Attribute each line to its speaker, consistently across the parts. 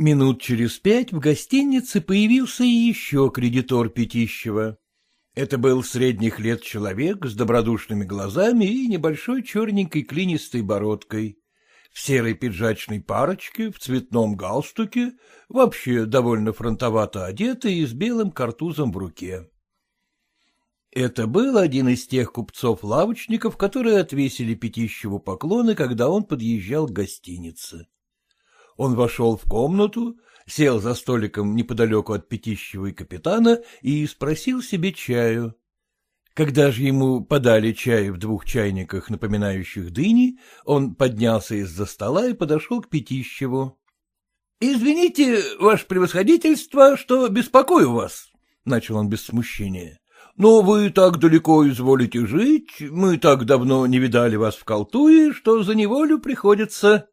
Speaker 1: Минут через пять в гостинице появился и еще кредитор Пятищева. Это был средних лет человек с добродушными глазами и небольшой черненькой клинистой бородкой. В серой пиджачной парочке, в цветном галстуке, вообще довольно фронтовато одетый и с белым картузом в руке. Это был один из тех купцов-лавочников, которые отвесили Пятищеву поклоны, когда он подъезжал к гостинице. Он вошел в комнату, сел за столиком неподалеку от Пятищева и капитана и спросил себе чаю. Когда же ему подали чай в двух чайниках, напоминающих дыни, он поднялся из-за стола и подошел к Пятищеву. — Извините, ваше превосходительство, что беспокою вас, — начал он без смущения. Но вы так далеко изволите жить, мы так давно не видали вас в Колтуе, что за неволю приходится.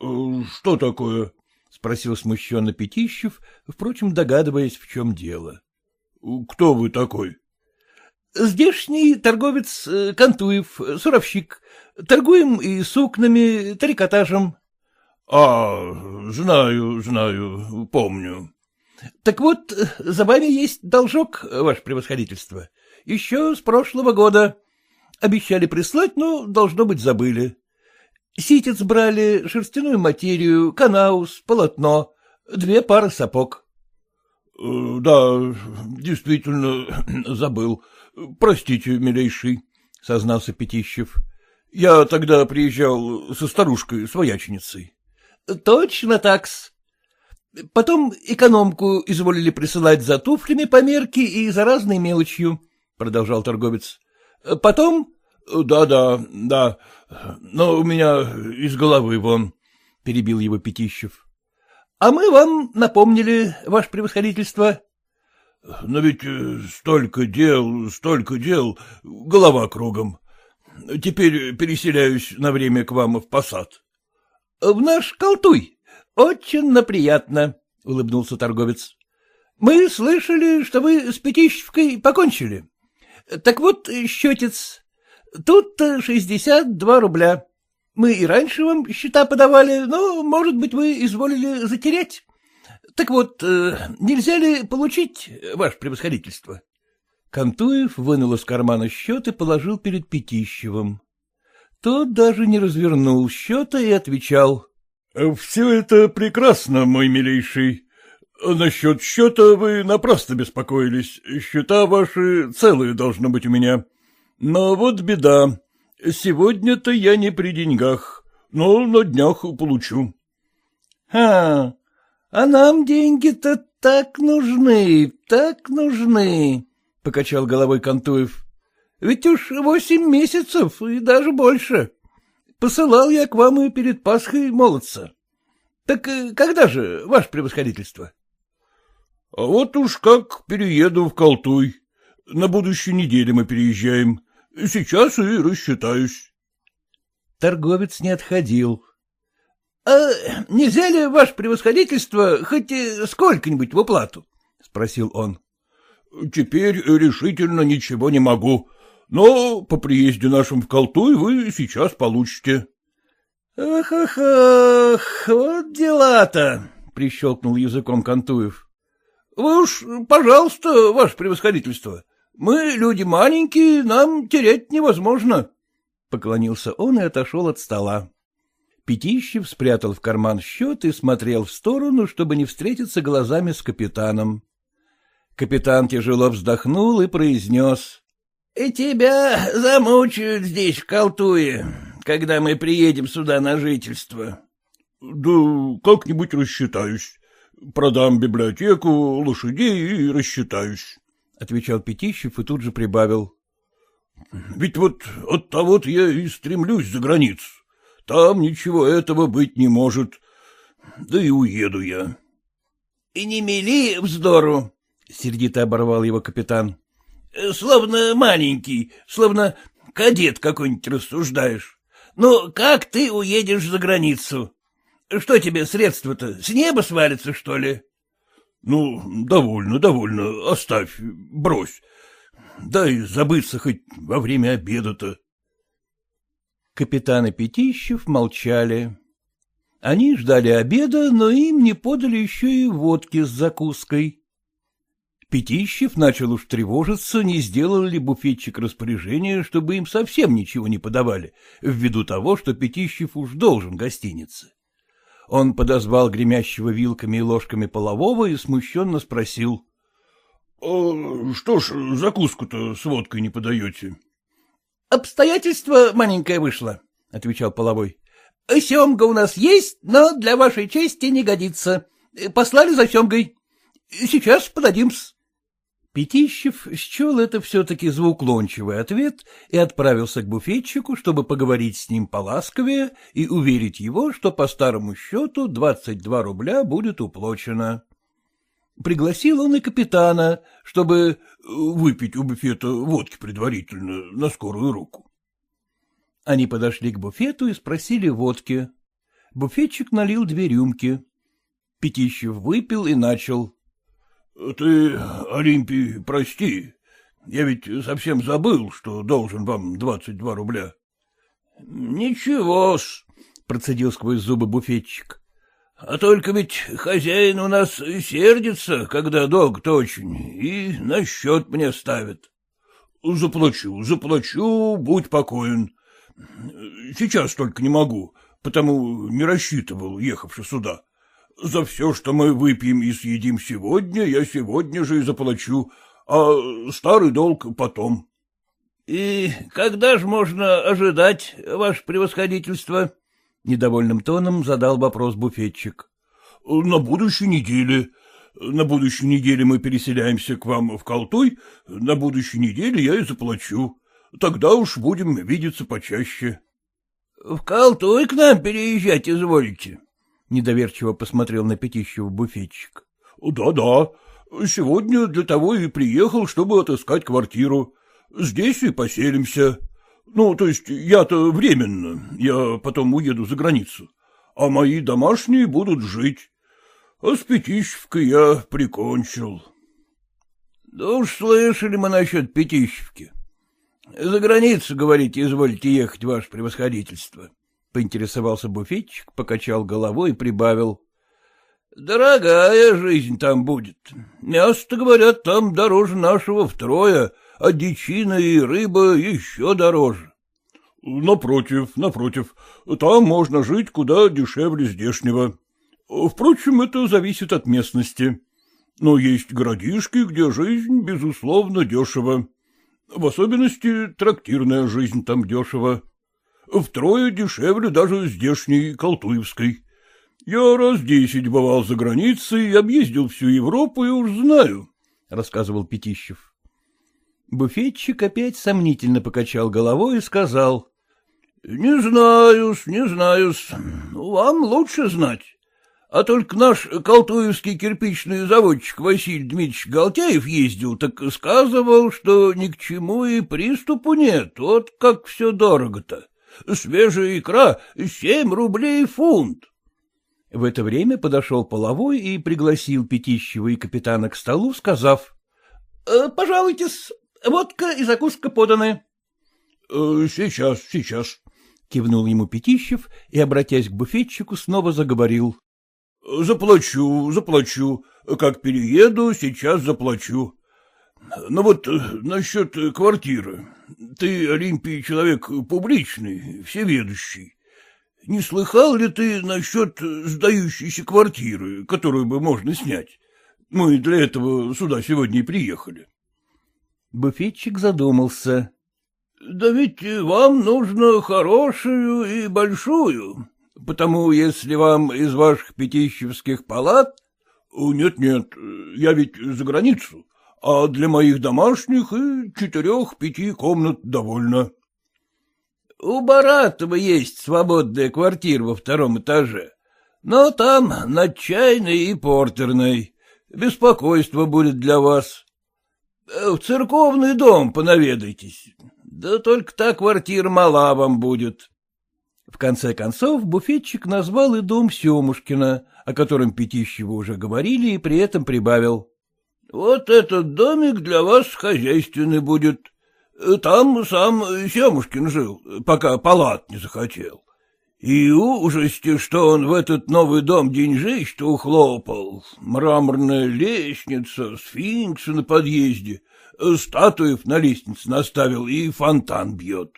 Speaker 1: Э, — Что такое? — спросил смущенно Пятищев, впрочем, догадываясь, в чем дело. — Кто вы такой? — Здешний торговец э, Кантуев, суровщик. Торгуем и сукнами, трикотажем. — А, знаю, знаю, помню. — Так вот, за вами есть должок, ваше превосходительство. Еще с прошлого года. Обещали прислать, но, должно быть, забыли. Ситец брали, шерстяную материю, канаус, полотно, две пары сапог. — Да, действительно, забыл. Простите, милейший, — сознался Пятищев. — Я тогда приезжал со старушкой, с вояченицей. — Точно так-с. Потом экономку изволили присылать за туфлями по мерке и за разной мелочью, — продолжал торговец. — Потом... Да, — Да-да, да, но у меня из головы вон, — перебил его Пятищев. — А мы вам напомнили, ваше превосходительство. — Но ведь э, столько дел, столько дел, голова кругом. Теперь переселяюсь на время к вам в посад. — В наш Колтуй, — Очень наприятно, — улыбнулся торговец. — Мы слышали, что вы с Пятищевкой покончили. Так вот, счетец, тут шестьдесят два рубля. Мы и раньше вам счета подавали, но, может быть, вы изволили затерять. Так вот, э, нельзя ли получить ваше превосходительство? Кантуев вынул из кармана счет и положил перед Пятищевым. Тот даже не развернул счета и отвечал. — Все это прекрасно, мой милейший. Насчет счета вы напрасно беспокоились. Счета ваши целые должны быть у меня. Но вот беда. Сегодня-то я не при деньгах, но на днях получу. — А, а нам деньги-то так нужны, так нужны, — покачал головой Кантуев. — Ведь уж восемь месяцев и даже больше. Посылал я к вам и перед Пасхой молодца. Так э, когда же, ваше превосходительство? — А вот уж как перееду в Колтуй. На будущей неделе мы переезжаем. Сейчас и рассчитаюсь. Торговец не отходил. — А нельзя ли, ваше превосходительство, хоть сколько-нибудь в уплату? — спросил он. — Теперь решительно ничего не могу. Но по приезде нашим в Колтуй вы сейчас получите. Ах, ах, ах, вот дела-то, — прищелкнул языком Кантуев. — Вы уж, пожалуйста, ваше превосходительство. Мы люди маленькие, нам терять невозможно. Поклонился он и отошел от стола. Пятищев спрятал в карман счет и смотрел в сторону, чтобы не встретиться глазами с капитаном. Капитан тяжело вздохнул и произнес. — Тебя замучают здесь, в Колтуе, когда мы приедем сюда на жительство.
Speaker 2: — Да как-нибудь рассчитаюсь. Продам библиотеку, лошадей и рассчитаюсь, — отвечал Пятищев и тут же прибавил. — Ведь вот от того-то я и стремлюсь за границу. Там ничего этого быть не может. Да и уеду я.
Speaker 1: — И не мели вздору, — сердито оборвал его капитан. — Словно маленький, словно кадет какой-нибудь рассуждаешь. Ну, как ты уедешь за границу? Что тебе средства-то, с неба свалятся, что ли?
Speaker 2: — Ну, довольно, довольно, оставь, брось. Дай забыться хоть во время обеда-то.
Speaker 1: Капитан и Пятищев молчали. Они ждали обеда, но им не подали еще и водки с закуской. Пятищев начал уж тревожиться, не сделал ли буфетчик распоряжение, чтобы им совсем ничего не подавали, ввиду того, что Пятищев уж должен гостинице. Он подозвал гремящего вилками и ложками полового и смущенно спросил.
Speaker 2: — А что ж закуску-то с водкой не подаете?
Speaker 1: — Обстоятельство маленькое вышло, — отвечал половой. — Семга у нас есть, но для вашей чести не годится. Послали за семгой. Сейчас подадим-с. Пятищев счел это все-таки звуклончивый ответ и отправился к буфетчику, чтобы поговорить с ним поласковее и уверить его, что по старому счету 22 рубля будет уплочено. Пригласил он и капитана, чтобы выпить у буфета водки предварительно на скорую руку. Они подошли к буфету и спросили водки. Буфетчик налил две рюмки. Пятищев выпил и начал.
Speaker 2: — Ты, Олимпий, прости. Я ведь совсем забыл, что должен вам двадцать два рубля.
Speaker 1: — Ничего-с, — процедил сквозь зубы буфетчик. — А только ведь хозяин у нас сердится, когда долг-то очень, и на счет мне ставит.
Speaker 2: — Заплачу, заплачу, будь покоен. Сейчас только не могу, потому не рассчитывал, ехавши сюда. За все, что мы выпьем и съедим сегодня, я сегодня же и заплачу, а старый долг потом.
Speaker 1: — И когда же можно ожидать, ваше превосходительство? — недовольным тоном задал вопрос буфетчик.
Speaker 2: — На будущей неделе. На будущей неделе мы переселяемся к вам в Колтой, на будущей неделе я и заплачу. Тогда уж будем видеться почаще.
Speaker 1: — В Колтой к нам переезжать изволите? —— недоверчиво посмотрел на Пятищева буфетчик.
Speaker 2: «Да, — Да-да, сегодня для того и приехал, чтобы отыскать квартиру. Здесь и поселимся. Ну, то есть я-то временно, я потом уеду за границу, а мои домашние будут жить. А с Пятищевкой я прикончил.
Speaker 1: — Да уж слышали мы насчет Пятищевки. За границу, говорите, изволите ехать, ваше превосходительство. — поинтересовался буфетчик, покачал головой и прибавил. — Дорогая жизнь там будет. Мясо, говорят, там дороже нашего втрое, а дичина и рыба еще дороже.
Speaker 2: — Напротив, напротив, там можно жить куда дешевле здешнего. Впрочем, это зависит от местности. Но есть городишки, где жизнь, безусловно, дешево. В особенности трактирная жизнь там дешево втрое дешевле даже здешней Колтуевской. Я раз десять бывал за границей, объездил всю Европу и уж знаю, — рассказывал Пятищев.
Speaker 1: Буфетчик опять сомнительно покачал головой и сказал. — Не знаю-с, не знаю-с. Вам лучше знать. А только наш колтуевский кирпичный заводчик Василий Дмитриевич Галтяев ездил, так сказывал, что ни к чему и приступу нет, вот как все дорого-то. Свежая икра — семь рублей фунт. В это время подошел половой и пригласил Пятищева и капитана к столу, сказав. «Э, — Пожалуйтесь, водка и закуска поданы.
Speaker 2: «Э, — Сейчас, сейчас, —
Speaker 1: кивнул ему Пятищев и, обратясь к буфетчику, снова заговорил.
Speaker 2: — Заплачу, заплачу. Как перееду, сейчас заплачу. Ну вот э, насчет квартиры. Ты, Олимпий, человек публичный, всеведущий. Не слыхал ли ты насчет сдающейся квартиры, которую бы можно снять? Мы для этого сюда сегодня и приехали.
Speaker 1: Буфетчик задумался.
Speaker 2: — Да ведь вам нужно хорошую и большую, потому если вам из ваших пятищевских палат... — Нет-нет, я ведь за границу, а для моих домашних и четырех-пяти комнат довольно.
Speaker 1: — У Баратова есть свободная квартира во втором этаже, но там над чайной и портерной. Беспокойство будет для вас. В церковный дом понаведайтесь. Да только та квартира мала вам будет. В конце концов буфетчик назвал и дом Семушкина, о котором Пятищева уже говорили, и при этом прибавил. — Вот этот домик для вас хозяйственный будет. Там сам Семушкин жил, пока палат не захотел. И ужасти, что он в этот новый дом деньжищ-то ухлопал. Мраморная лестница, сфинксы на подъезде, статуев на лестнице наставил и фонтан бьет.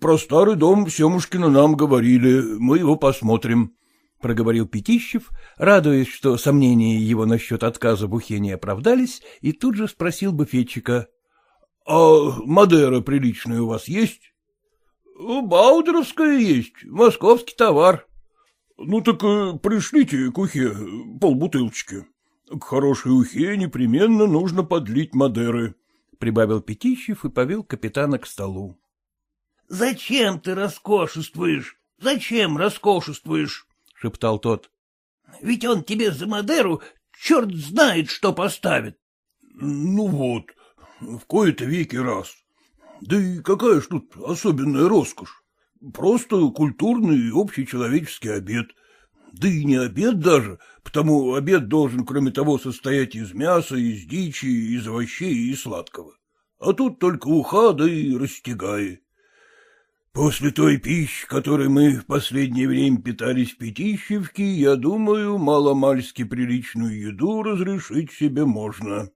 Speaker 2: Про старый дом Семушкина нам говорили, мы его посмотрим, — проговорил Пятищев, радуясь, что сомнения его насчет отказа в ухе не оправдались, и тут же спросил буфетчика. — А Мадера приличная у вас есть?
Speaker 1: — Баудеровская есть, московский товар.
Speaker 2: — Ну так э, пришлите к ухе полбутылочки. К хорошей ухе непременно нужно подлить Мадеры, — прибавил Пятищев и повел капитана к столу.
Speaker 1: — Зачем ты роскошествуешь? Зачем роскошествуешь? — шептал тот. — Ведь он тебе за Мадеру черт знает, что поставит.
Speaker 2: — Ну вот, в кои-то веки раз. Да и какая ж тут особенная роскошь? Просто культурный и общечеловеческий обед. Да и не обед даже, потому обед должен, кроме того, состоять из мяса, из дичи, из овощей и сладкого. А тут только уха, да и растягаи. После той пищи, которой мы в последнее время питались в Пятищевке, я думаю, маломальски приличную еду разрешить себе можно.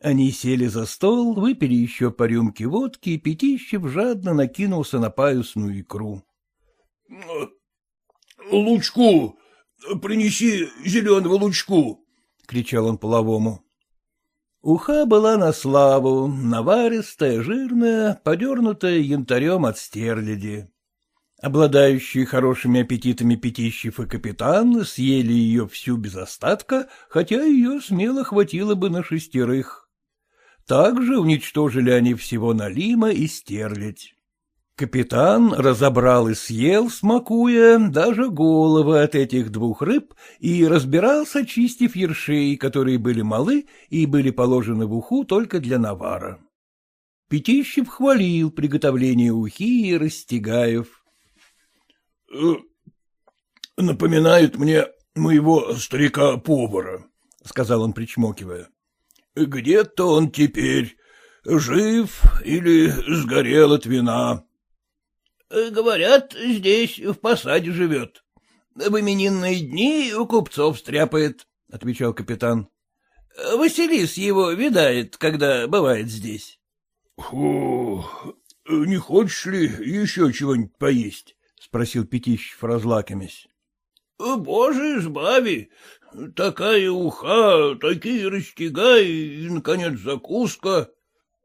Speaker 1: Они сели за стол, выпили еще по рюмке водки, и Пятищев жадно накинулся на паюсную икру.
Speaker 2: — Лучку! Принеси зеленого лучку! — кричал он половому.
Speaker 1: Уха была на славу, наваристая, жирная, подернутая янтарем от стерляди. Обладающие хорошими аппетитами Пятищев и капитан съели ее всю без остатка, хотя ее смело хватило бы на шестерых. Также уничтожили они всего налима и стерлядь. Капитан разобрал и съел, смакуя, даже головы от этих двух рыб и разбирался, чистив ершей, которые были малы и были положены в уху только для навара. Пятищев хвалил приготовление ухи и растягаев.
Speaker 2: «Э, — Напоминает мне моего старика-повара, — сказал он, причмокивая. Где-то он теперь, жив или сгорел от вина.
Speaker 1: — Говорят, здесь в посаде живет. В именинные дни у купцов стряпает, — отвечал капитан. — Василис его видает, когда бывает здесь.
Speaker 2: — Фу, не хочешь ли еще чего-нибудь поесть? — спросил Пятищев, разлакомясь.
Speaker 1: — Боже избави, Такая уха, такие растягаи и, наконец, закуска.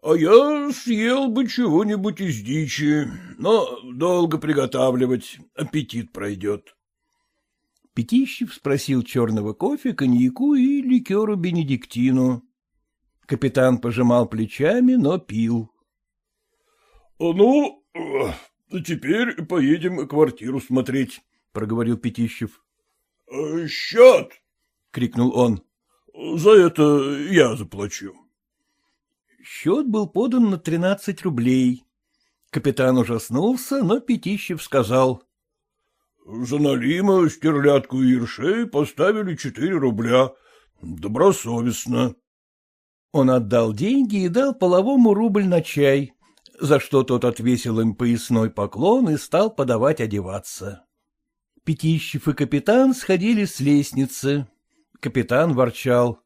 Speaker 2: А я съел бы чего-нибудь из дичи, но долго приготавливать, аппетит пройдет.
Speaker 1: Пятищев спросил черного кофе, коньяку и ликеру бенедиктину. Капитан пожимал плечами, но пил.
Speaker 2: — Ну, теперь поедем квартиру смотреть, — проговорил Пятищев. — Счет! крикнул он. — За это я заплачу.
Speaker 1: Счет был подан на тринадцать рублей. Капитан ужаснулся, но Пятищев сказал.
Speaker 2: — За налима, стерлядку и ершей поставили четыре рубля. Добросовестно.
Speaker 1: Он отдал деньги и дал половому рубль на чай, за что тот отвесил им поясной поклон и стал подавать одеваться. Пятищев и капитан сходили с лестницы. Капитан ворчал. —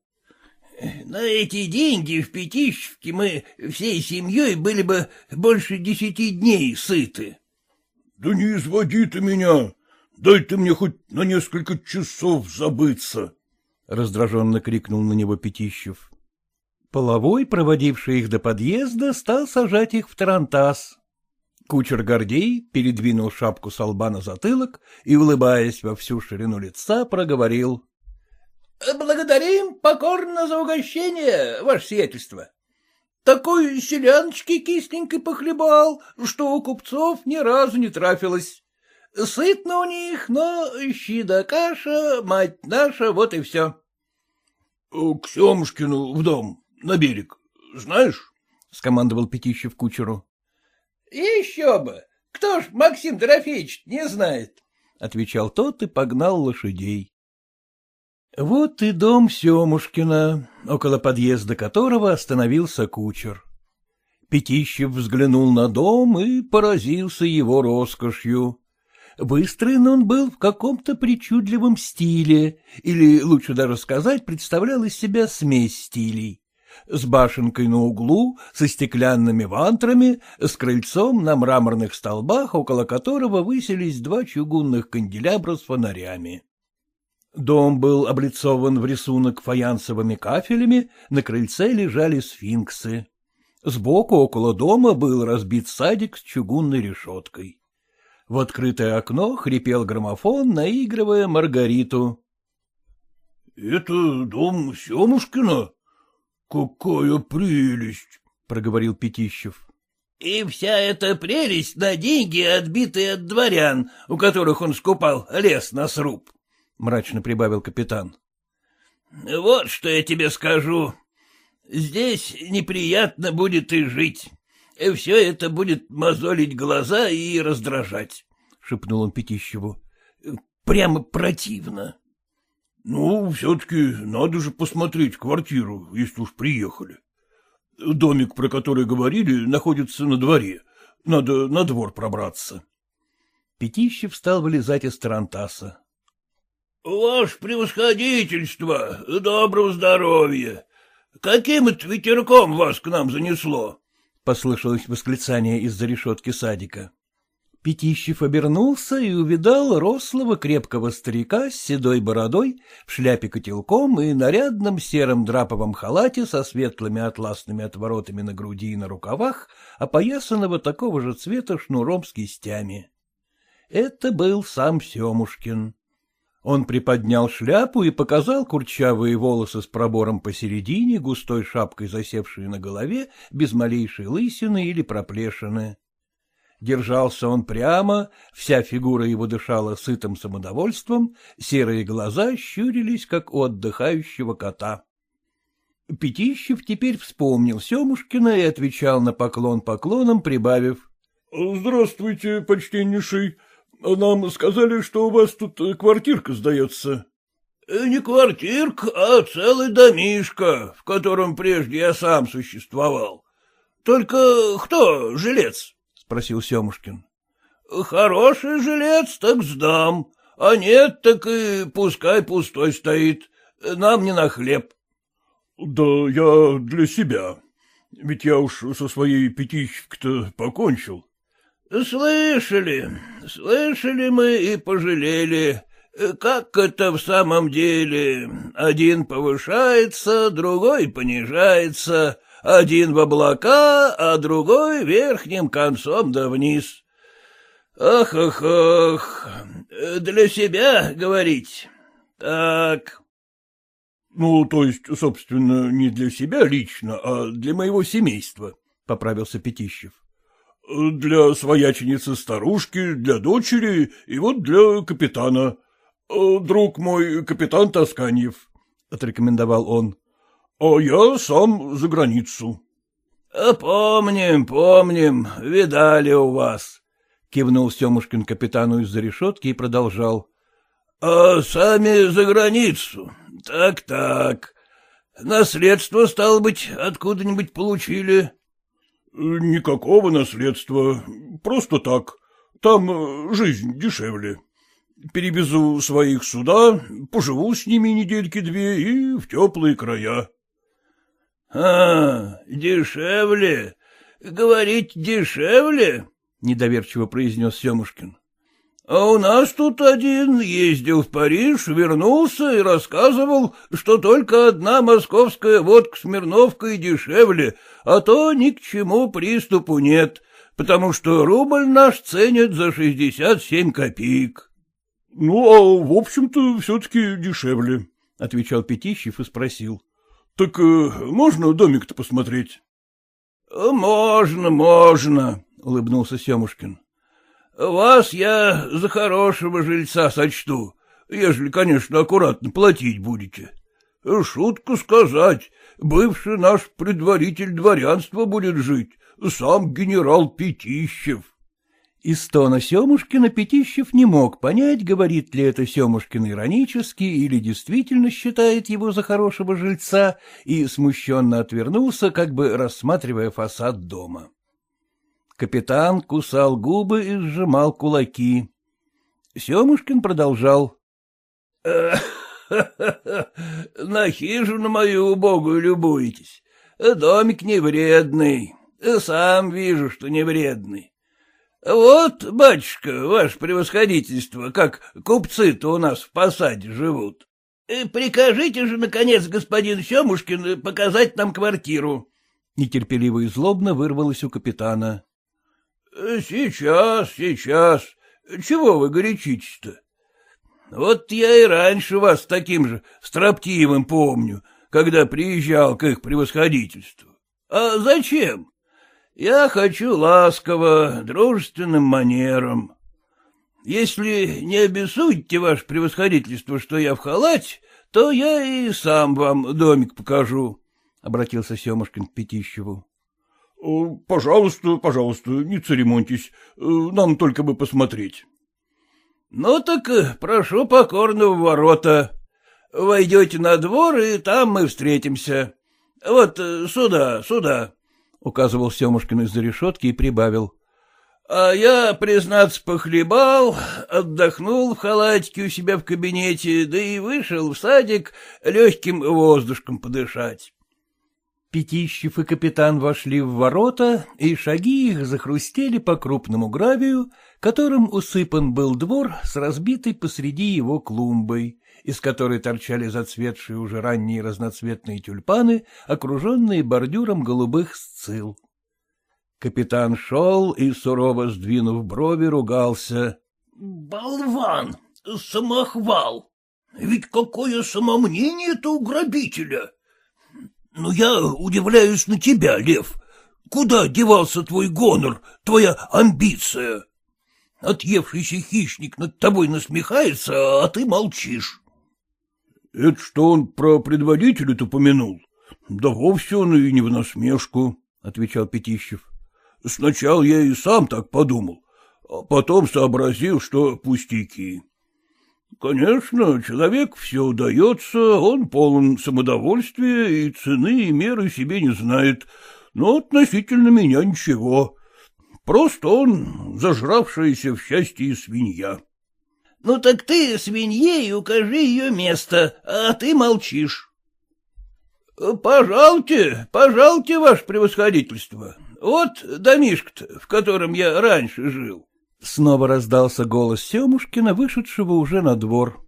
Speaker 1: На эти деньги в Пятищевке мы всей семьей были бы больше десяти дней сыты.
Speaker 2: — Да не изводи ты меня! Дай ты мне хоть на несколько часов забыться! — раздраженно крикнул на него Пятищев.
Speaker 1: Половой, проводивший их до подъезда, стал сажать их в тарантас. Кучер Гордей передвинул шапку с лба на затылок и, улыбаясь во всю ширину лица, проговорил. — Благодарим покорно за угощение, ваше сиятельство. Такой селяночки кисленькой похлебал, что у купцов ни разу не трафилось. Сытно у них, но щи да каша, мать наша, вот и все.
Speaker 2: — К Семушкину в дом, на берег, знаешь? — скомандовал Пятищев кучеру.
Speaker 1: — Еще бы! Кто ж Максим Дорофеевич не знает? — отвечал тот и погнал лошадей. Вот и дом Семушкина, около подъезда которого остановился кучер. Пятищев взглянул на дом и поразился его роскошью. Выстроен он был в каком-то причудливом стиле, или, лучше даже сказать, представлял из себя смесь стилей с башенкой на углу, со стеклянными вантрами, с крыльцом на мраморных столбах, около которого высились два чугунных канделябра с фонарями. Дом был облицован в рисунок фаянсовыми кафелями, на крыльце лежали сфинксы. Сбоку около дома был разбит садик с чугунной решеткой. В открытое окно хрипел граммофон, наигрывая Маргариту.
Speaker 2: — Это дом Семушкина? Какая прелесть! — проговорил Пятищев.
Speaker 1: — И вся эта прелесть на деньги, отбитые от дворян, у которых он скупал лес на сруб, — мрачно прибавил капитан. — Вот что я тебе скажу. Здесь неприятно будет и жить. Все это будет мозолить глаза и раздражать, — шепнул он Пятищеву. — Прямо противно.
Speaker 2: — Ну, все-таки надо же посмотреть квартиру, если уж приехали. Домик, про который говорили, находится на дворе. Надо на двор пробраться.
Speaker 1: Пятищев стал вылезать из тарантаса. — Ваше превосходительство, доброго здоровья! Каким это ветерком вас к нам занесло? — послышалось восклицание из-за решетки садика. Пятищев обернулся и увидал рослого крепкого старика с седой бородой, в шляпе котелком и нарядном сером драповом халате со светлыми атласными отворотами на груди и на рукавах, опоясанного такого же цвета шнуром с кистями. Это был сам Семушкин. Он приподнял шляпу и показал курчавые волосы с пробором посередине, густой шапкой засевшей на голове, без малейшей лысины или проплешины. Держался он прямо, вся фигура его дышала сытым самодовольством, серые глаза щурились, как у отдыхающего кота. Пятищев теперь вспомнил Семушкина и отвечал на поклон поклоном, прибавив.
Speaker 2: — Здравствуйте, почтеннейший. Нам сказали, что у вас тут квартирка сдается.
Speaker 1: — Не квартирка, а целый домишко, в котором прежде я сам существовал. Только кто жилец? спросил Семушкин. — Хороший жилец, так сдам, а нет, так и пускай пустой стоит, нам не на хлеб.
Speaker 2: — Да я для себя, ведь я уж со своей пятищевкой-то покончил.
Speaker 1: — Слышали, слышали мы и пожалели. Как это в самом деле? Один повышается, другой понижается, один в облака, а другой верхним концом да вниз. Ах-ах-ах, для себя говорить. Так.
Speaker 2: Ну, то есть, собственно, не для себя лично, а для моего семейства, — поправился Пятищев. Для свояченицы старушки, для дочери и вот для капитана. Друг мой, капитан Тосканьев, — отрекомендовал он. — А я сам за границу.
Speaker 1: — Помним, помним, видали у вас, — кивнул Семушкин капитану из-за решетки и продолжал. — А сами за границу? Так-так. Наследство, стало быть, откуда-нибудь получили?
Speaker 2: — Никакого наследства, просто так. Там жизнь дешевле. Перевезу своих сюда, поживу с ними недельки-две и в теплые края.
Speaker 1: — А, дешевле? Говорить дешевле? — недоверчиво произнес Семушкин. — А у нас тут один ездил в Париж, вернулся и рассказывал, что только одна московская водка Смирновка и дешевле, а то ни к чему приступу нет, потому что рубль наш ценят за шестьдесят семь копеек.
Speaker 2: — Ну, а в общем-то все-таки дешевле, — отвечал Пятищев и спросил. — Так э, можно домик-то посмотреть?
Speaker 1: — Можно, можно, — улыбнулся Семушкин. Вас я за хорошего жильца сочту, ежели, конечно, аккуратно платить будете. Шутку сказать, бывший наш предваритель дворянства будет жить, сам генерал Пятищев.
Speaker 3: Из тона Семушкина Пятищев не мог понять, говорит ли это Семушкин иронически или действительно считает его за хорошего жильца, и смущенно отвернулся, как бы рассматривая фасад дома. Капитан кусал губы и сжимал кулаки. Семушкин продолжал.
Speaker 1: — На хижину мою убогую любуетесь. Домик не вредный. Сам вижу, что не вредный. Вот, батюшка, ваше превосходительство, как купцы-то у нас в посаде живут. Прикажите же, наконец, господин Семушкин, показать нам квартиру.
Speaker 3: Нетерпеливо и злобно вырвалось у капитана.
Speaker 1: — Сейчас, сейчас. Чего вы горячитесь-то? Вот я и раньше вас таким же строптивым помню, когда приезжал к их превосходительству. А зачем? Я хочу ласково, дружественным манером. Если не обессудьте, ваше превосходительство, что я в халате, то я и сам вам домик покажу, — обратился Семушкин к Пятищеву.
Speaker 2: Э, — Пожалуйста, пожалуйста, не церемоньтесь, э, нам только бы посмотреть.
Speaker 1: — Ну так э, прошу покорно в ворота. Войдете на двор, и там мы встретимся. Вот сюда, сюда, — указывал Семушкин из-за решетки и прибавил. — А я, признаться, похлебал, отдохнул в халатике у себя в кабинете, да и вышел в садик легким воздушком подышать.
Speaker 3: Пятищев и капитан вошли в ворота, и шаги их захрустели по крупному гравию, которым усыпан был двор с разбитой посреди его клумбой, из которой торчали зацветшие уже ранние разноцветные тюльпаны, окруженные бордюром голубых сцил. Капитан шел и, сурово сдвинув брови, ругался.
Speaker 1: — Болван! Самохвал! Ведь какое самомнение-то у грабителя! Но я удивляюсь на тебя, Лев. Куда девался твой гонор, твоя амбиция? Отъевшийся хищник над тобой насмехается, а ты молчишь.
Speaker 2: — Это что он про предводителя-то помянул? Да вовсе он и не в насмешку, — отвечал Пятищев. — Сначала я и сам так подумал, а потом сообразил, что пустяки. Конечно, человек все удается, он полон самодовольствия и цены и меры себе не знает, но относительно меня ничего. Просто он зажравшаяся в счастье свинья.
Speaker 1: — Ну так ты свинье и укажи ее место, а ты молчишь. — Пожалуйте, пожалуйте, ваше превосходительство. Вот домишко-то, в котором я раньше жил.
Speaker 3: Снова раздался голос Семушкина, вышедшего уже на двор.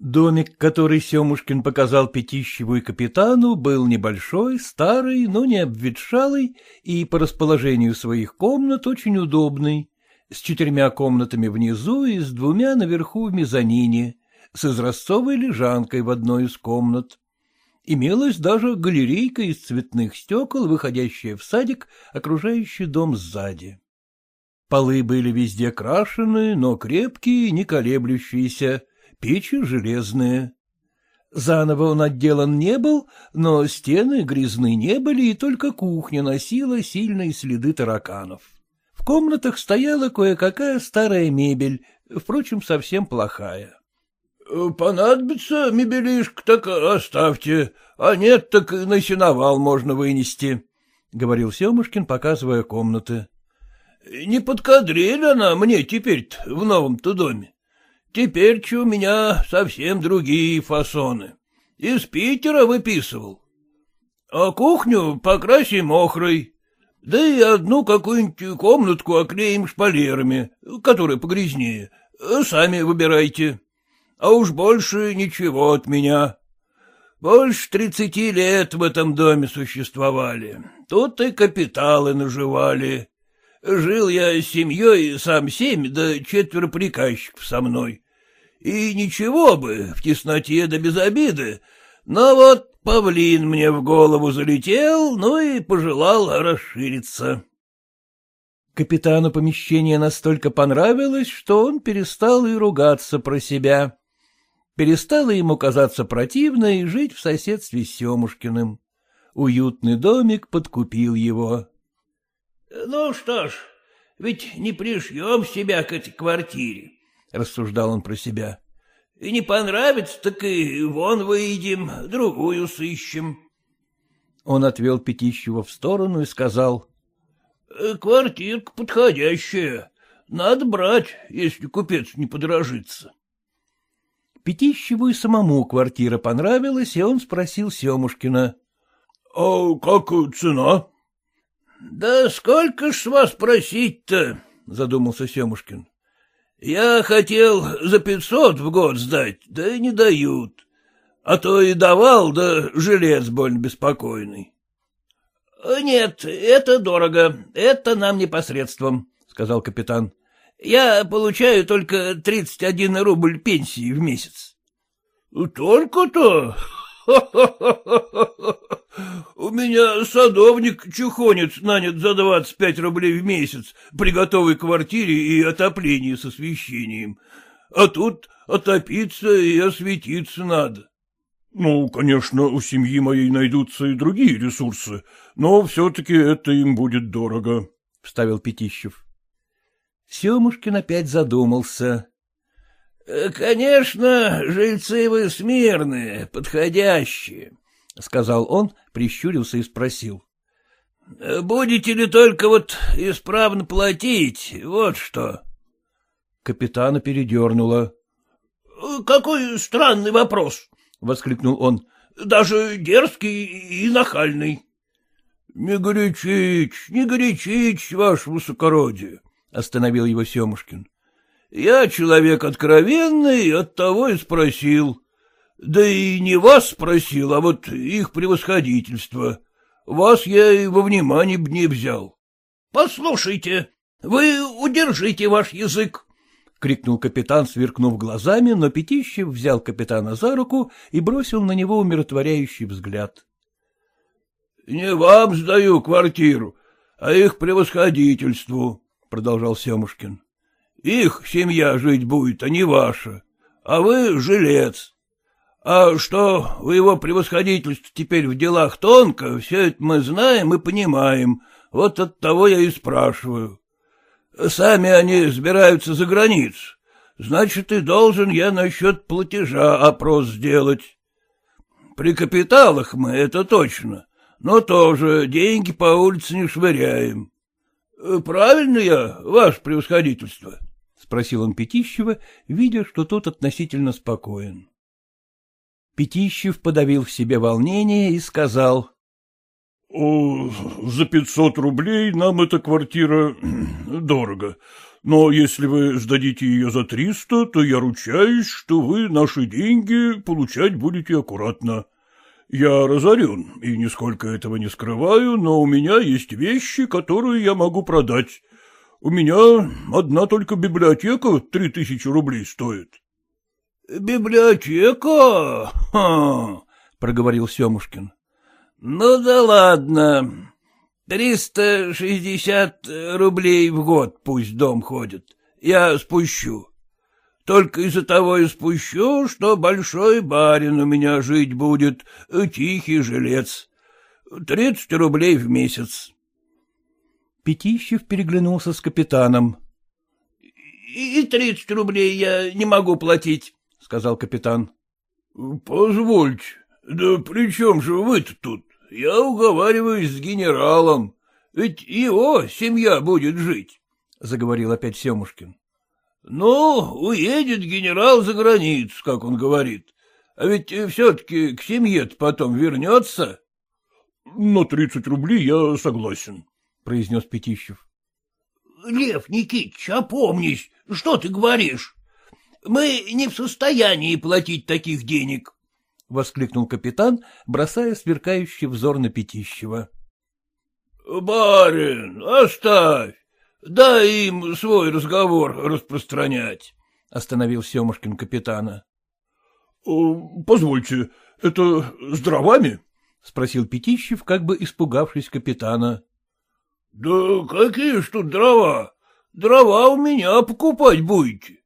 Speaker 3: Домик, который Семушкин показал Пятищеву и капитану, был небольшой, старый, но не обветшалый и по расположению своих комнат очень удобный, с четырьмя комнатами внизу и с двумя наверху в мезонине, с изразцовой лежанкой в одной из комнат. Имелась даже галерейка из цветных стекол, выходящая в садик, окружающий дом сзади. Полы были везде крашены, но крепкие, не колеблющиеся, печи железные. Заново он отделан не был, но стены грязны не были, и только кухня носила сильные следы тараканов. В комнатах стояла кое-какая старая мебель, впрочем, совсем плохая.
Speaker 1: — Понадобится мебелишка, так оставьте, а нет, так на сеновал можно вынести, — говорил Семушкин, показывая комнаты. Не подкадрили она мне теперь в новом-то доме. теперь у меня совсем другие фасоны. Из Питера выписывал. А кухню покрасим охрой. Да и одну какую-нибудь комнатку оклеим шпалерами, которые погрязнее. Сами выбирайте. А уж больше ничего от меня. Больше тридцати лет в этом доме существовали. Тут и капиталы наживали. Жил я с семьей сам семь, да четверо приказчиков со мной. И ничего бы, в тесноте да без обиды, но вот павлин мне в голову залетел, ну и пожелал расшириться.
Speaker 3: Капитану помещение настолько понравилось, что он перестал и ругаться про себя. Перестало ему казаться противно и жить в соседстве с Семушкиным. Уютный домик подкупил его.
Speaker 1: — Ну что ж, ведь не пришьем себя к этой квартире, — рассуждал он про себя. — И не понравится, так и вон выйдем, другую сыщем.
Speaker 3: Он отвел Пятищева в сторону и сказал.
Speaker 1: «Э, — Квартирка подходящая. Надо брать, если купец не подорожится.
Speaker 3: Пятищеву и самому квартира понравилась, и он спросил Семушкина.
Speaker 2: — А как цена?
Speaker 1: — Да сколько ж с вас просить-то? — задумался Семушкин. — Я хотел за пятьсот в год сдать, да и не дают. А то и давал, да жилец больно беспокойный. — Нет, это дорого, это нам непосредством, — сказал капитан. — Я получаю только тридцать один рубль пенсии в месяц. — Только-то? У меня садовник-чухонец нанят за двадцать пять рублей в месяц при готовой квартире и отоплении с освещением. А тут отопиться и осветиться надо.
Speaker 2: — Ну, конечно, у семьи моей найдутся и другие ресурсы, но все-таки это им будет дорого, — вставил Пятищев.
Speaker 3: Семушкин опять задумался.
Speaker 1: — Конечно, жильцы вы смирные, подходящие, — сказал он, прищурился и спросил. — Будете ли только вот исправно платить, вот что?
Speaker 3: Капитана передернуло.
Speaker 1: — Какой странный вопрос, — воскликнул он, — даже дерзкий и нахальный. — Не горячить, не горячить, ваше высокородие, — остановил его Семушкин. Я человек откровенный, оттого и спросил. Да и не вас спросил, а вот их превосходительство. Вас я и во внимание б не взял. — Послушайте, вы удержите ваш язык, — крикнул капитан, сверкнув глазами, но Пятищев взял капитана за руку и бросил на него умиротворяющий взгляд. — Не вам сдаю квартиру, а их превосходительству, — продолжал Семушкин. Их семья жить будет, а не ваша. А вы жилец. А что у его превосходительства теперь в делах тонко, все это мы знаем и понимаем. Вот от того я и спрашиваю. Сами они сбираются за границу. Значит, и должен я насчет платежа опрос сделать. При капиталах мы, это точно, но тоже деньги по улице не швыряем. Правильно я, ваше превосходительство? —— спросил он Пятищева, видя, что тот относительно спокоен.
Speaker 3: Пятищев подавил в себе волнение и сказал.
Speaker 2: — За пятьсот рублей нам эта квартира дорого, но если вы сдадите ее за триста, то я ручаюсь, что вы наши деньги получать будете аккуратно. Я разорен и нисколько этого не скрываю, но у меня есть вещи, которые я могу продать, у меня одна только библиотека три тысячи рублей стоит.
Speaker 1: — Библиотека? Проговорил Семушкин. — Ну да ладно. Триста шестьдесят рублей в год пусть дом ходит. Я спущу. Только из-за того и спущу, что большой барин у меня жить будет, тихий жилец. Тридцать рублей в месяц.
Speaker 3: Пятищев переглянулся с капитаном.
Speaker 1: — И тридцать рублей я не могу платить, — сказал капитан. — Позвольте, да при чем же вы-то тут? Я уговариваюсь с генералом, ведь его семья будет жить, — заговорил опять Семушкин. — Ну, уедет генерал за границу, как он говорит, а ведь все-таки к семье-то потом вернется.
Speaker 2: — На тридцать рублей я согласен,
Speaker 3: произнес Пятищев.
Speaker 1: — Лев Никитич, опомнись, что ты говоришь? Мы не в состоянии платить таких денег, — воскликнул капитан, бросая сверкающий взор на Пятищева. — Барин, оставь, дай им свой разговор распространять, — остановил Семушкин капитана.
Speaker 2: — Позвольте, это с дровами?
Speaker 3: — спросил Пятищев, как бы испугавшись капитана.
Speaker 1: — Да какие ж тут дрова? Дрова у меня покупать будете.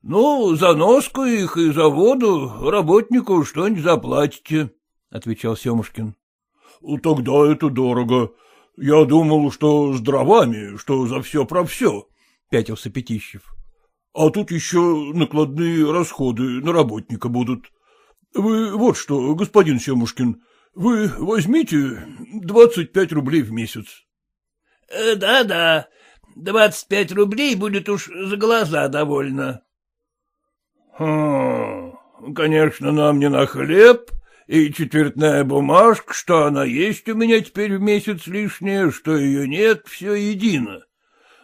Speaker 1: Ну, за носку их и за воду работнику что-нибудь заплатите, — отвечал Семушкин.
Speaker 2: — Тогда это дорого. Я думал, что с дровами, что за все про все, —
Speaker 3: пятился Пятищев.
Speaker 2: — А тут еще накладные расходы на работника будут. Вы вот что, господин Семушкин, вы возьмите двадцать пять рублей в месяц.
Speaker 1: Да, — Да-да, двадцать пять рублей будет уж за глаза довольно. — Хм, конечно, нам не на хлеб, и четвертная бумажка, что она есть у меня теперь в месяц лишняя, что ее нет, все едино.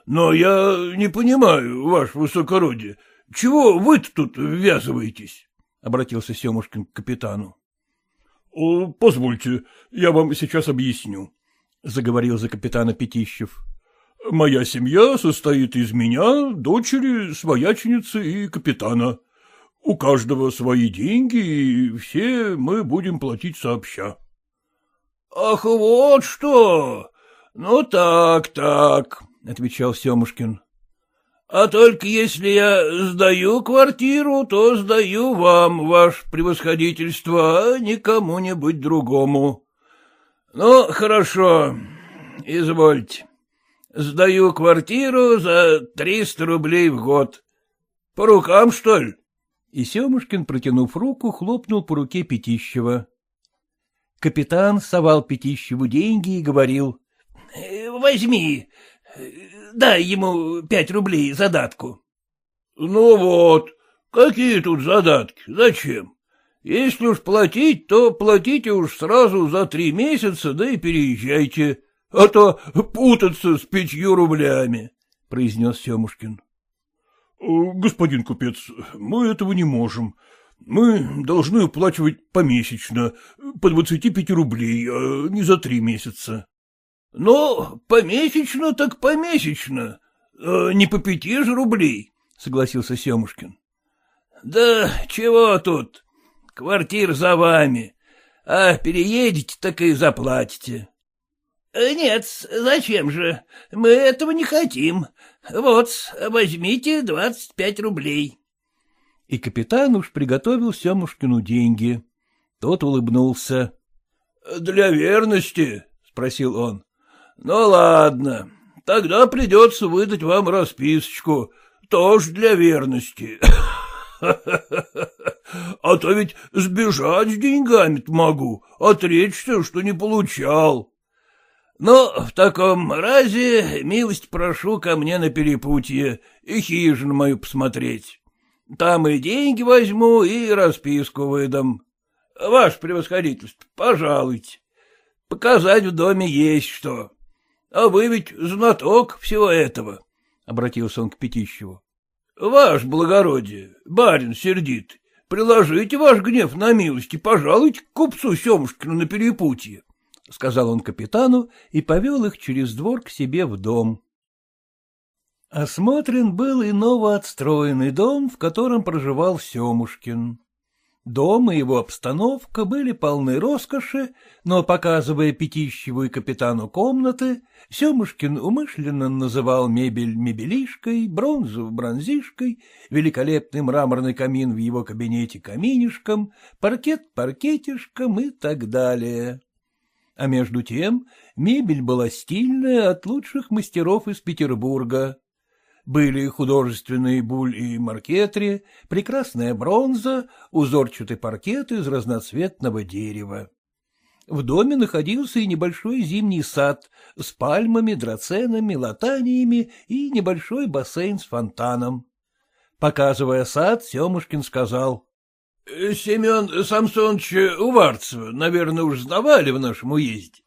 Speaker 1: Но я не понимаю, ваше высокородие, чего вы тут ввязываетесь? — обратился Семушкин к капитану.
Speaker 2: — Позвольте, я вам сейчас объясню, —
Speaker 3: заговорил за капитана Пятищев.
Speaker 2: — Моя семья состоит из меня, дочери, свояченицы и капитана. У каждого свои деньги, и все мы будем платить сообща.
Speaker 1: — Ах, вот что! Ну так, так, — отвечал Семушкин. — А только если я сдаю квартиру, то сдаю вам, ваше превосходительство, а не кому-нибудь другому. Ну, хорошо, извольте. Сдаю квартиру за триста рублей в год. По рукам, что ли?
Speaker 3: и Семушкин, протянув руку, хлопнул по руке Пятищева. Капитан совал Пятищеву деньги и говорил.
Speaker 1: «Э, — Возьми, дай ему пять рублей задатку. — Ну вот, какие тут задатки, зачем? Если уж платить, то платите уж сразу за три месяца, да и переезжайте, а то путаться с пятью рублями, — произнес Семушкин.
Speaker 2: Э, — Господин купец, мы этого не можем. Мы должны уплачивать помесячно, по двадцати пяти рублей, а не за три месяца.
Speaker 1: — Ну, помесячно так помесячно, а не по пяти же рублей, — согласился Семушкин. — Да чего тут, квартир за вами, а переедете, так и заплатите. — Нет, зачем же, мы этого не хотим, вот, возьмите двадцать пять рублей.
Speaker 3: И капитан уж приготовил Семушкину деньги. Тот улыбнулся.
Speaker 1: — Для верности? — спросил он. — Ну, ладно, тогда придется выдать вам расписочку, тоже для верности. А то ведь сбежать с деньгами могу, отречься, что не получал. Но в таком разе милость прошу ко мне на перепутье и хижину мою посмотреть. Там и деньги возьму, и расписку выдам. Ваше превосходительство, пожалуйте. Показать в доме есть что. А вы ведь знаток всего этого, — обратился он к Пятищеву. — Ваш благородие, барин сердит, приложите ваш гнев на милость и пожалуйте к купцу Семушкину на перепутье. — сказал он капитану и повел их через двор к себе в дом. Осмотрен был и новоотстроенный дом, в котором проживал Семушкин. Дом и его обстановка были полны роскоши, но, показывая Пятищеву и капитану комнаты, Семушкин умышленно называл мебель мебелишкой, бронзу бронзишкой, великолепный мраморный камин в его кабинете каминишком, паркет паркетишком и так далее. А между тем мебель была стильная от лучших мастеров из Петербурга. Были художественные буль и маркетри, прекрасная бронза, узорчатый паркет из разноцветного дерева. В доме находился и небольшой зимний сад с пальмами, драценами, латаниями и небольшой бассейн с фонтаном. Показывая сад, Семушкин сказал. — Семен Самсонович Уварцева, наверное, уж знавали в нашем уезде.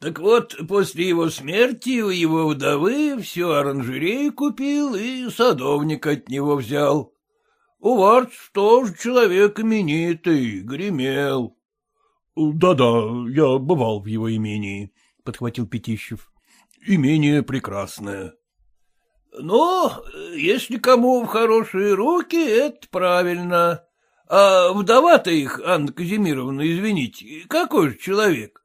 Speaker 1: Так вот, после его смерти у его вдовы всю оранжерею купил и садовник от него взял. Уварцев тоже человек именитый, гремел.
Speaker 2: Да — Да-да, я бывал в его имении, — подхватил Пятищев. — Имение прекрасное.
Speaker 1: — Ну, если кому в хорошие руки, это правильно. А вдова-то их, Анна Казимировна, извините, какой же человек?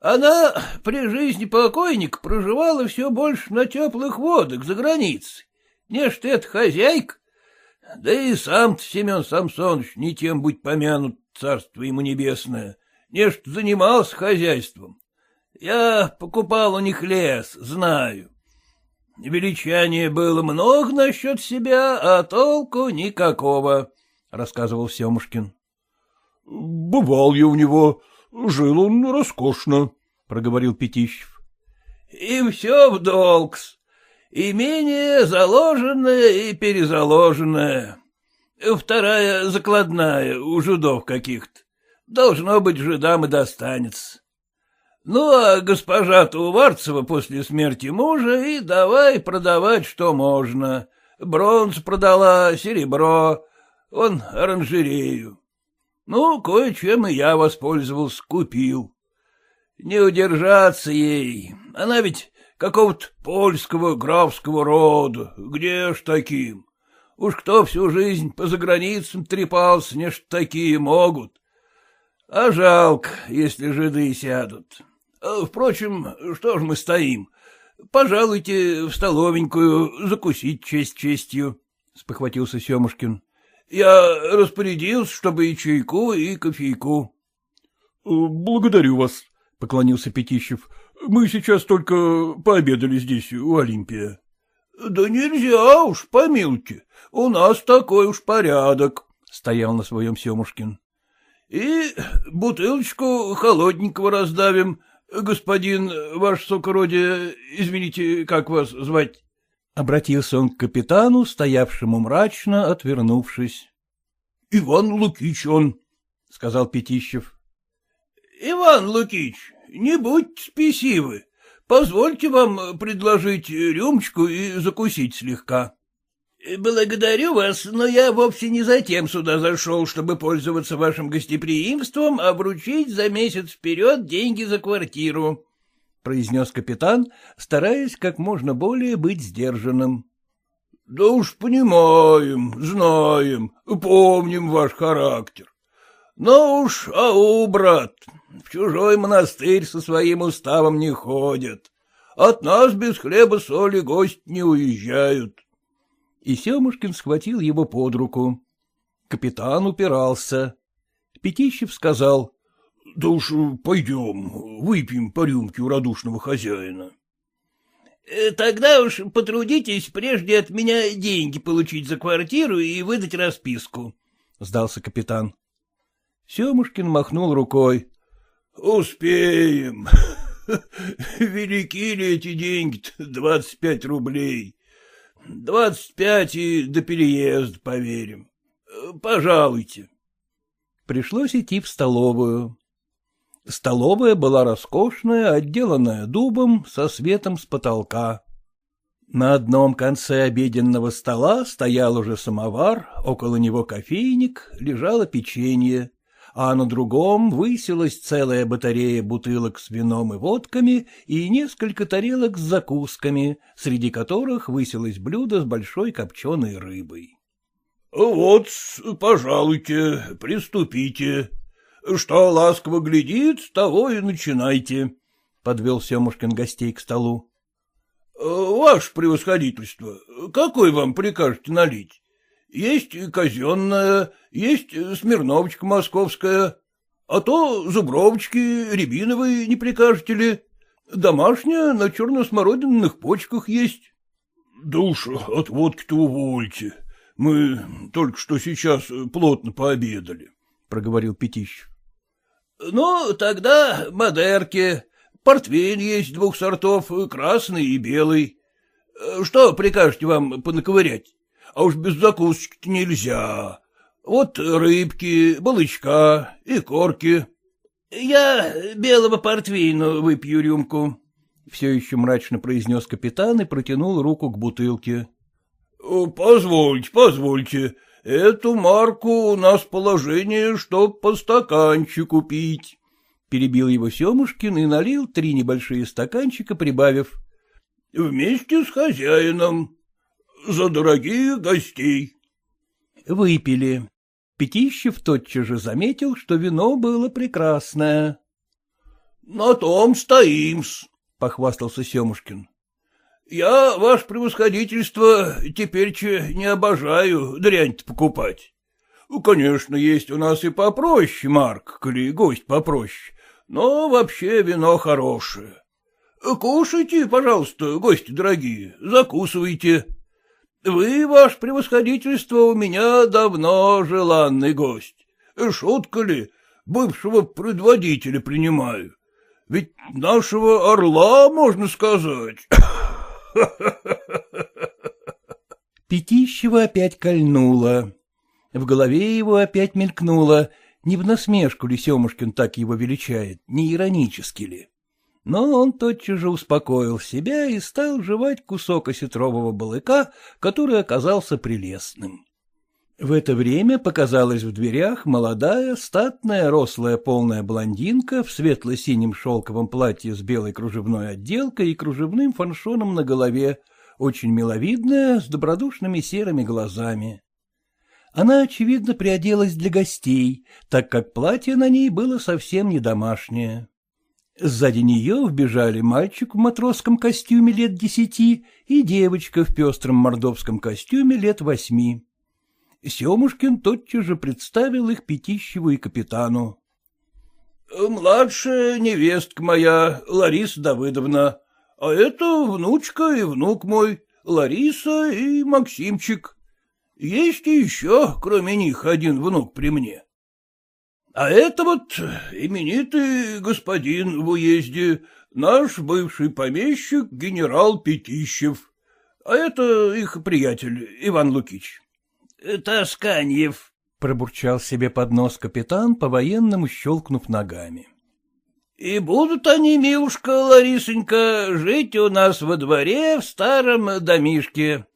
Speaker 1: Она при жизни покойника проживала все больше на теплых водах за границей. Не что это хозяйка. Да и сам-то Семен Самсонович не тем будь помянут, царство ему небесное. Не что занимался хозяйством. Я покупал у них лес, знаю. Величания было много насчет себя, а толку никакого, — рассказывал Семушкин.
Speaker 2: — Бывал я у него, Жил он роскошно, — проговорил Пятищев.
Speaker 1: — И все в долг-с. Имение заложенное и перезаложенное. Вторая закладная у жидов каких-то. Должно быть, жидам и достанется. Ну, а госпожа-то Уварцева после смерти мужа и давай продавать, что можно. Бронз продала, серебро, он оранжерею. Ну, кое-чем и я воспользовался, купил. Не удержаться ей, она ведь какого-то польского графского рода, где ж таким? Уж кто всю жизнь по заграницам трепался, не ж такие могут. А жалко, если жиды сядут. А, впрочем, что ж мы стоим? Пожалуйте в столовенькую закусить честь честью, — спохватился Семушкин. Я распорядился, чтобы и чайку, и кофейку.
Speaker 2: — Благодарю вас, — поклонился Пятищев. — Мы сейчас только пообедали здесь, у Олимпия.
Speaker 1: — Да нельзя уж, помилуйте, у нас такой уж порядок, — стоял на своем Семушкин. — И бутылочку холодненького раздавим, господин ваш сокородие, извините, как вас звать? Обратился он к капитану, стоявшему мрачно, отвернувшись.
Speaker 2: — Иван Лукич он, — сказал Пятищев.
Speaker 1: — Иван Лукич, не будьте спесивы. Позвольте вам предложить рюмочку и закусить слегка. — Благодарю вас, но я вовсе не затем сюда зашел, чтобы пользоваться вашим гостеприимством, а вручить за месяц вперед деньги за квартиру произнес капитан, стараясь как можно более быть сдержанным.
Speaker 2: — Да уж понимаем, знаем, помним ваш характер. Но уж, ау, брат, в чужой монастырь со своим уставом не ходят. От нас без хлеба соли гость не уезжают.
Speaker 1: И Семушкин схватил его под руку. Капитан упирался. Пятищев сказал.
Speaker 2: — Да уж пойдем, выпьем по рюмке у радушного хозяина.
Speaker 1: Э, — Тогда уж потрудитесь прежде от меня деньги получить за квартиру и выдать расписку, — сдался капитан. Семушкин махнул рукой.
Speaker 2: — Успеем. Велики ли эти деньги-то, двадцать пять рублей? Двадцать пять и до переезда поверим. Пожалуйте.
Speaker 1: Пришлось идти в столовую. Столовая была роскошная, отделанная дубом, со светом с потолка. На одном конце обеденного стола стоял уже самовар, около него кофейник, лежало печенье, а на другом высилась целая батарея бутылок с вином и водками и несколько тарелок с закусками, среди которых высилось блюдо с большой копченой рыбой.
Speaker 2: — Вот, пожалуйте, приступите, что ласково глядит, того и начинайте, — подвел Семушкин гостей к столу. — Ваше превосходительство, какой вам прикажете налить? Есть казенная, есть смирновочка московская, а то зубровочки рябиновые не прикажете ли? Домашняя на черно-смородинных почках есть. — Да от водки-то увольте. Мы только что сейчас плотно пообедали, — проговорил Пятищев.
Speaker 1: — Ну, тогда модерки. Портвейн есть двух сортов, красный и белый. Что прикажете вам понаковырять? А уж без закусочки нельзя. Вот рыбки, балычка и корки. — Я белого портвейну выпью рюмку, — все еще мрачно произнес капитан и протянул руку к бутылке.
Speaker 2: — Позвольте, позвольте, эту марку у нас положение, чтоб по стаканчику пить.
Speaker 1: Перебил его Семушкин и налил три небольшие стаканчика, прибавив.
Speaker 2: — Вместе с хозяином. За дорогих гостей.
Speaker 1: Выпили. Пятищев тотчас же заметил, что вино было прекрасное.
Speaker 2: — На том стоим-с, — похвастался Семушкин. — Я, ваше превосходительство, теперь не обожаю дрянь покупать. Конечно, есть у нас и попроще, Марк, коли гость попроще, но вообще вино хорошее. Кушайте, пожалуйста, гости дорогие, закусывайте. Вы, ваше превосходительство, у меня давно желанный гость. Шутка ли, бывшего предводителя принимаю. Ведь нашего орла, можно сказать.
Speaker 1: Пятищева опять кольнуло. В голове его опять мелькнуло, не в насмешку ли Семушкин так его величает, не иронически ли. Но он тотчас же успокоил себя и стал жевать кусок осетрового балыка, который оказался прелестным. В это время показалась в дверях молодая, статная, рослая, полная блондинка в светло-синем шелковом платье с белой кружевной отделкой и кружевным фаншоном на голове, очень миловидная, с добродушными серыми глазами. Она, очевидно, приоделась для гостей, так как платье на ней было совсем не домашнее. Сзади нее вбежали мальчик в матросском костюме лет десяти и девочка в пестром мордовском костюме лет восьми. Семушкин тотчас же представил их Пятищеву и капитану.
Speaker 2: — Младшая невестка моя, Лариса Давыдовна, а это внучка и внук мой, Лариса и Максимчик. Есть и еще, кроме них, один внук при мне. А это вот именитый господин в уезде, наш бывший помещик генерал Пятищев. А это их приятель Иван Лукич.
Speaker 1: — Тосканьев, — пробурчал себе под нос капитан, по-военному щелкнув ногами. — И будут они, милушка Ларисонька, жить у нас во дворе в старом домишке.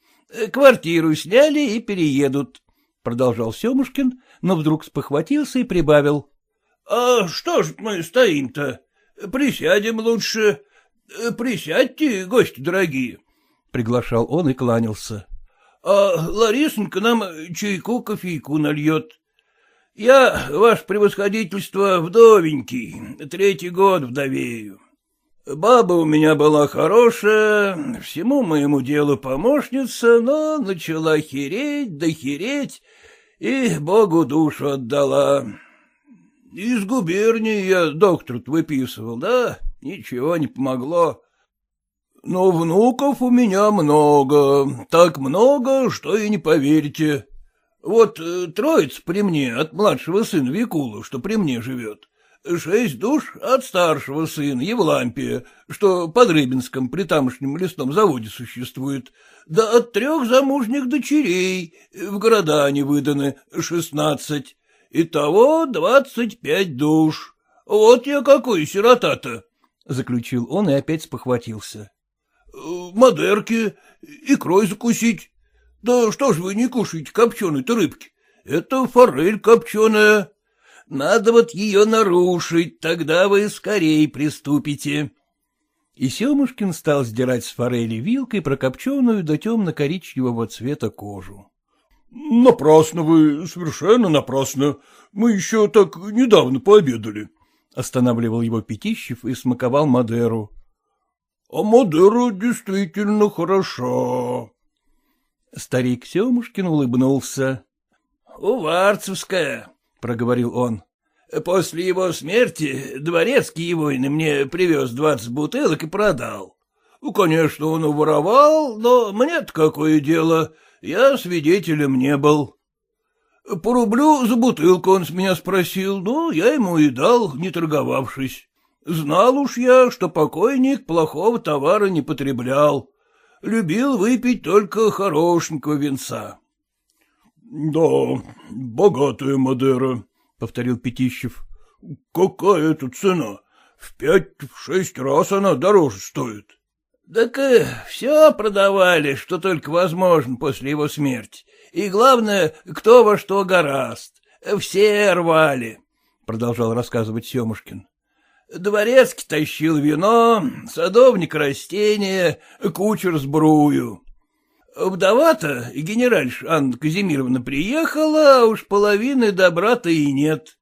Speaker 1: Квартиру сняли и переедут, — продолжал Семушкин, но вдруг спохватился и прибавил.
Speaker 2: — А что ж мы стоим-то? Присядем лучше. Присядьте, гости дорогие, — приглашал он и кланялся. — А Ларисонька нам чайку кофейку нальет. Я, ваше превосходительство, вдовенький, третий год вдовею. Баба у меня была хорошая, всему моему делу помощница, но начала хереть да хереть, и Богу душу отдала. Из губернии я доктор выписывал, да, ничего не помогло. Но внуков у меня много, так много, что и не поверите. Вот э, троиц при мне от младшего сына Викула, что при мне живет, шесть душ от старшего сына Евлампия, что под Рыбинском при тамошнем лесном заводе существует, да от трех замужних дочерей, в города они выданы, шестнадцать, итого двадцать пять душ. Вот я какой сирота-то, — заключил он и опять спохватился. — Модерки, икрой закусить. Да что ж вы не кушаете копченой-то рыбки? Это форель копченая. Надо вот ее нарушить, тогда вы скорее приступите.
Speaker 1: И Семушкин стал сдирать с форели вилкой прокопченую до темно-коричневого цвета кожу.
Speaker 2: — Напрасно вы, совершенно напрасно. Мы еще так недавно пообедали.
Speaker 1: Останавливал его Пятищев и смаковал Мадеру.
Speaker 2: — А Мадера действительно хороша.
Speaker 1: Старик Семушкин улыбнулся.
Speaker 2: — Уварцевская, — проговорил он. — После его смерти дворецкий войны мне привез двадцать бутылок и продал. Конечно, он уворовал, но мне-то какое дело, я свидетелем не был. По рублю за бутылку он с меня спросил, ну, я ему и дал, не торговавшись. Знал уж я, что покойник плохого товара не потреблял. Любил выпить только хорошенького венца. — Да, богатая Мадера, — повторил Пятищев. — Какая это цена? В пять-шесть раз она дороже стоит.
Speaker 1: — Так э, все продавали, что только возможно после его смерти. И главное, кто во что гораст. Все рвали, — продолжал рассказывать Семушкин. Дворецкий тащил вино, садовник растения, кучер сбрую. Вдова-то, генеральш Анна Казимировна приехала, а уж половины добра-то и нет.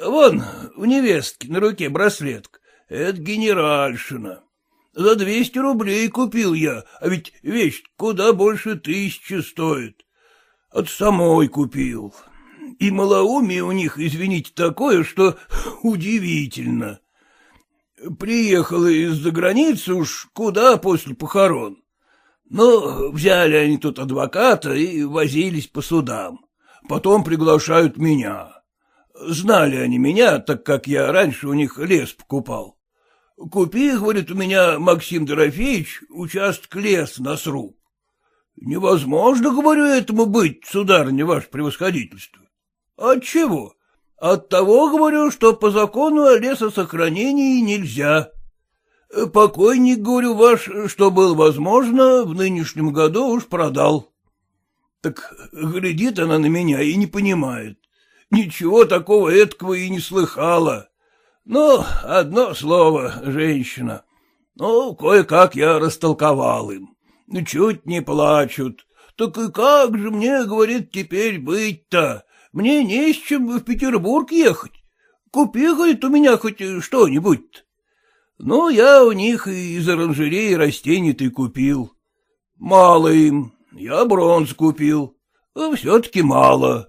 Speaker 1: Вон, у невестки на руке браслетка. Это генеральшина. За двести рублей купил я, а ведь вещь куда больше тысячи стоит. От самой купил. И малоумие у них, извините, такое, что удивительно. Приехала из-за границы уж куда после похорон. Но взяли они тут адвоката и возились по судам. Потом приглашают меня. Знали они меня, так как я раньше у них лес покупал. Купи, говорит, у меня, Максим Дорофеевич, участок лес на сруб. Невозможно, говорю, этому быть, сударыня, ваше превосходительство. Отчего? От того, говорю, что по закону о лесосохранении нельзя. Покойник, говорю, ваш, что было возможно, в нынешнем году уж продал. Так глядит она на меня и не понимает. Ничего такого эткого и не слыхала. Ну, одно слово, женщина. Ну, кое-как я растолковал им. Чуть не плачут. Так и как же мне, говорит, теперь быть-то? Мне не с чем в Петербург ехать. Купи, говорит, у меня хоть что-нибудь. Ну, я у них и из оранжереи растений-то купил. Мало им, я бронз купил, а все-таки мало.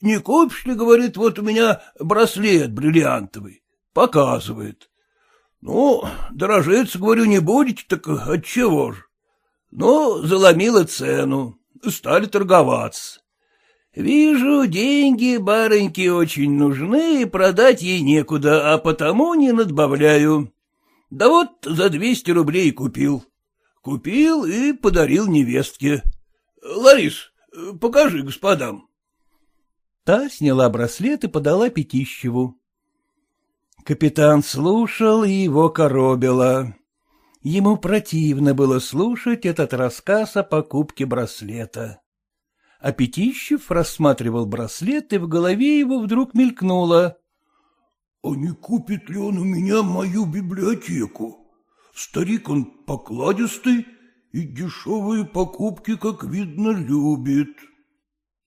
Speaker 1: Не купишь ли, говорит, вот у меня браслет бриллиантовый. Показывает. Ну, дорожиться, говорю, не будете, так отчего ж? Ну, заломила цену, стали торговаться. Вижу, деньги барыньке очень нужны, и продать ей некуда, а потому не надбавляю. Да вот за двести рублей купил. Купил и подарил невестке. Ларис, покажи господам.
Speaker 3: Та сняла браслет и подала Пятищеву. Капитан слушал, и его коробило. Ему противно было слушать этот рассказ о покупке браслета. А Пятищев рассматривал браслет, и в голове его вдруг мелькнуло.
Speaker 2: — А не купит ли он у меня мою библиотеку? Старик он покладистый и дешевые покупки, как видно, любит. —